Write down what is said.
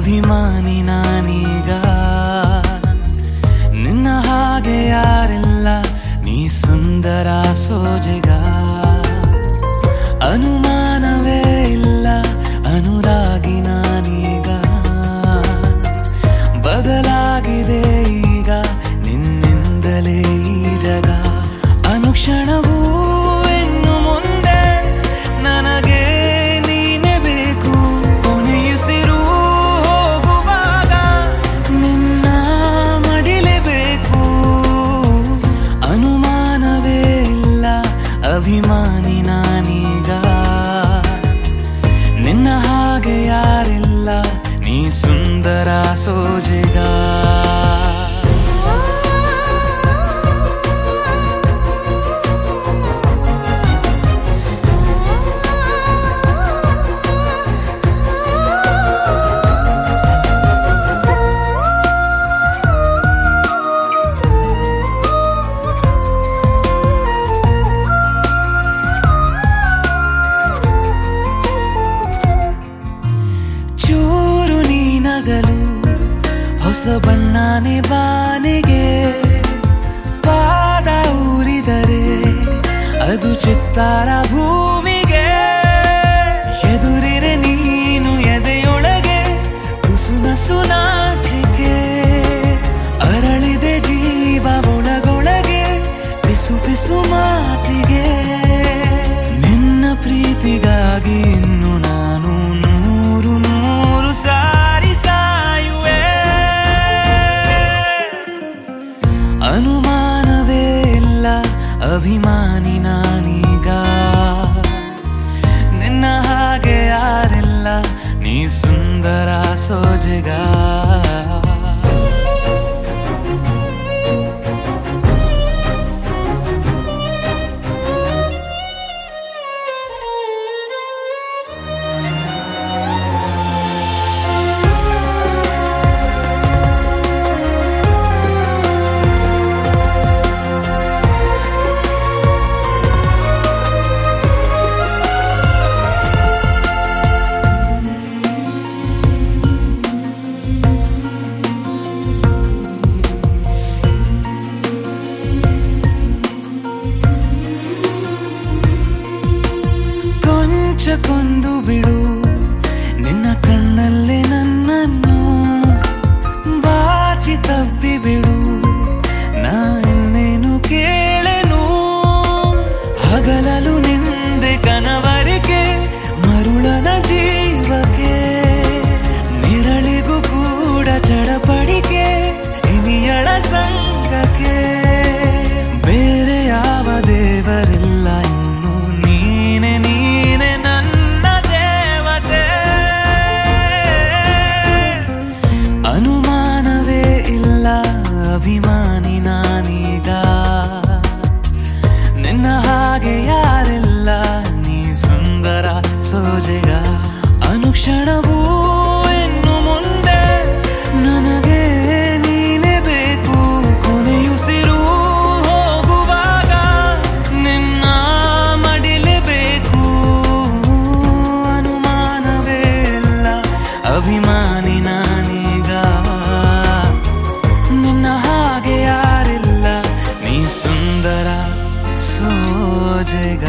ಅಭಿಮಾನಿ ನಾನೀಗ. ನಿನ್ನ ಹಾಗೆ ಯಾರಿಲ್ಲ ನೀ ಸುಂದರ ಸೋಜಿಗ अंदर आ सोजेगा ಹೊಸಬಣ್ಣನೆ ಬಾನಿಗೆ ಪಾದ ಊರಿದರೆ ಅದು ಚಿತ್ತಾರ ಭೂ ನಾನೀಗ? ನಿನ್ನ ಹಾಗೆ ಯಾರಿಲ್ಲ ನೀ ಸುಂದರ ಸೋಜಗ. ಕೊಂದು ಬಿಡು. ನಿನ್ನ ಕಣ್ಣಲ್ಲೇ ನನ್ನ ಓಜೆಗ ಅನುಕ್ಷಣವೂ ಇನ್ನು ಮುಂದೆ ನನಗೆ ನೀನೆ ಬೇಕು. ಕೊನೆಯುಸಿರು ಹೋಗುವಾಗ ನಿನ್ನ ಮಡಿಲೇಬೇಕು ಅನುಮಾನವೇ ಇಲ್ಲ ಅಭಿಮಾನಿ ನಾನೀಗ. ನಿನ್ನ ಹಾಗೆ ಯಾರಿಲ್ಲ, ನೀ ಸುಂದರ ಸೋಜೆಗ.